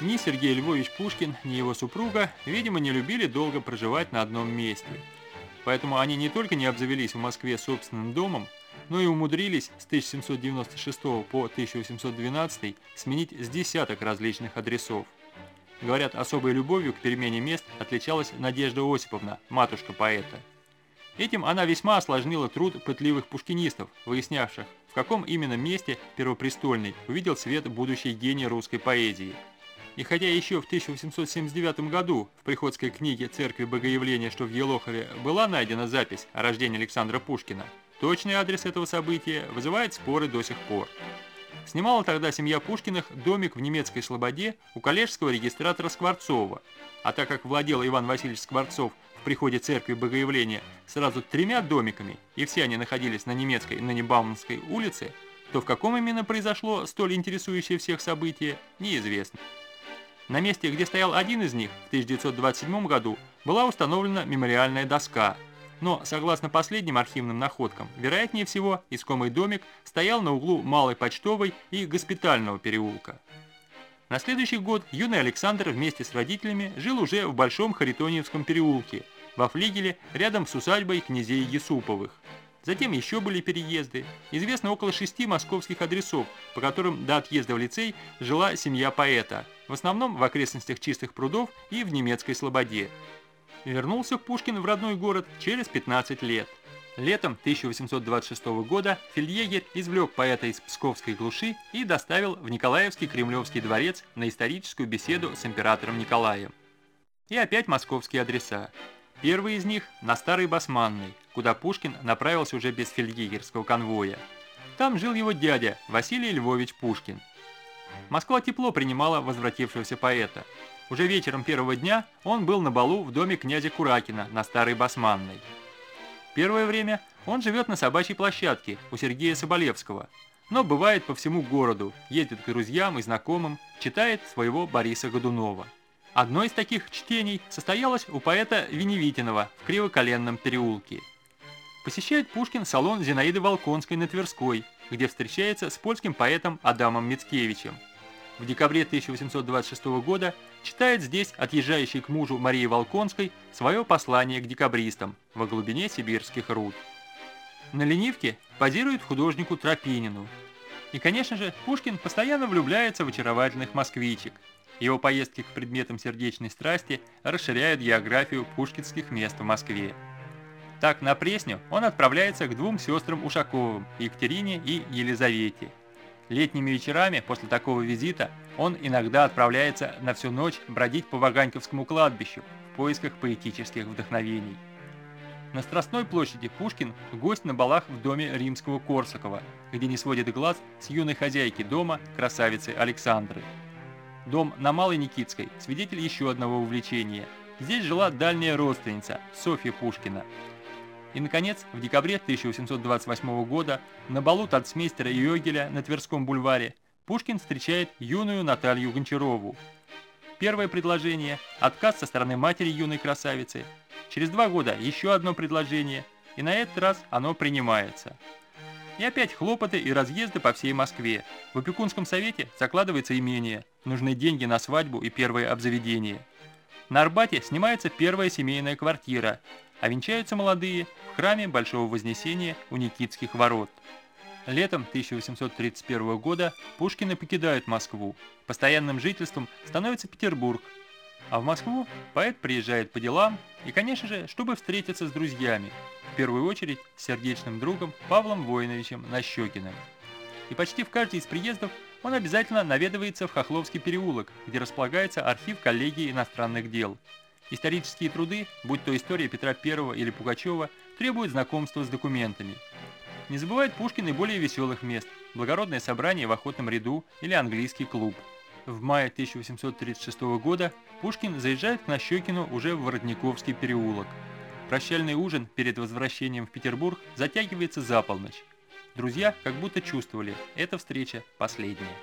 Ни Сергей Львович Пушкин, ни его супруга, видимо, не любили долго проживать на одном месте. Поэтому они не только не обзавелись в Москве собственным домом, но и умудрились с 1796 по 1812 сменить с десяток различных адресов. Говорят, особой любовью к перемене мест отличалась Надежда Осиповна, матушка поэта. Этим она весьма осложнила труд пытливых пушкинистов, выяснявших, в каком именно месте Первопрестольный увидел свет будущий гений русской поэзии. И хотя еще в 1879 году в приходской книге Церкви Богоявления, что в Елохове, была найдена запись о рождении Александра Пушкина, точный адрес этого события вызывает споры до сих пор. Снимала тогда семья Пушкиных домик в немецкой Слободе у коллежского регистратора Скворцова, а так как владел Иван Васильевич Скворцов в приходе церкви Богоявления сразу тремя домиками, и все они находились на немецкой ныне Бауманской улице, то в каком именно произошло столь интересующее всех событие, неизвестно. На месте, где стоял один из них, в 1927 году была установлена мемориальная доска, но, согласно последним архивным находкам, вероятнее всего, искомый домик стоял на углу Малой Почтовой и Госпитального переулка. На следующий год юный Александр вместе с родителями жил уже в Большом Харитоньевском переулке, во флигеле рядом с усадьбой князей Есуповых. Затем еще были переезды. Известно около шести московских адресов, по которым до отъезда в лицей жила семья поэта, в основном в окрестностях Чистых прудов и в немецкой Слободе. Вернулся Пушкин в родной город через 15 лет. Летом 1826 года фельдъегерь извлек поэта из Псковской глуши и доставил в Николаевский Кремлевский дворец на историческую беседу с императором Николаем. И опять московские адреса. Первый из них на Старой Басманной, куда Пушкин направился уже без фельдъегерского конвоя. Там жил его дядя Василий Львович Пушкин. Москва тепло принимала возвратившегося поэта. Уже вечером первого дня он был на балу в доме князя Куракина на Старой Басманной. Первое время он живет на собачьей площадке у Сергея Соболевского, но бывает по всему городу, ездит к друзьям и знакомым, читает своего Бориса Годунова. Одно из таких чтений состоялось у поэта Веневитинова в Кривоколенном переулке. Посещает Пушкин салон Зинаиды Волконской на Тверской, где встречается с польским поэтом Адамом Мицкевичем. В декабре 1826 года читает здесь отъезжающий к мужу Марии Волконской свое послание к декабристам во глубине сибирских руд. На ленивке позирует художнику Тропинину. И, конечно же, Пушкин постоянно влюбляется в очаровательных москвичек. Его поездки к предметам сердечной страсти расширяют географию пушкинских мест в Москве. Так, на Пресню он отправляется к двум сестрам Ушаковым, Екатерине и Елизавете. Летними вечерами после такого визита он иногда отправляется на всю ночь бродить по Ваганьковскому кладбищу в поисках поэтических вдохновений. На Страстной площади Пушкин – гость на балах в доме римского Корсакова, где не сводит глаз с юной хозяйки дома, красавицы Александры. Дом на Малой Никитской – свидетель еще одного увлечения. Здесь жила дальняя родственница Софья Пушкина – и, наконец, в декабре 1828 года на балу танцмейстера Йогеля на Тверском бульваре Пушкин встречает юную Наталью Гончарову. Первое предложение – отказ со стороны матери юной красавицы. Через два года еще одно предложение, и на этот раз оно принимается. И опять хлопоты и разъезды по всей Москве. В опекунском совете закладывается имение, нужны деньги на свадьбу и первое обзаведение. На Арбате снимается первая семейная квартира, а венчаются молодые в храме Большого Вознесения у Никитских ворот. Летом 1831 года Пушкины покидают Москву. Постоянным жительством становится Петербург. А в Москву поэт приезжает по делам и, конечно же, чтобы встретиться с друзьями. В первую очередь с сердечным другом Павлом Воиновичем Нащекиным. И почти в каждый из приездов он обязательно наведывается в Хохловский переулок, где располагается архив коллегии иностранных дел – Исторические труды, будь то история Петра I или Пугачева, требуют знакомства с документами. Не забывает Пушкин и более веселых мест – благородное собрание в охотном ряду или английский клуб. В мае 1836 года Пушкин заезжает к Нащекину уже в Воротниковский переулок. Прощальный ужин перед возвращением в Петербург затягивается за полночь. Друзья как будто чувствовали, эта встреча последняя.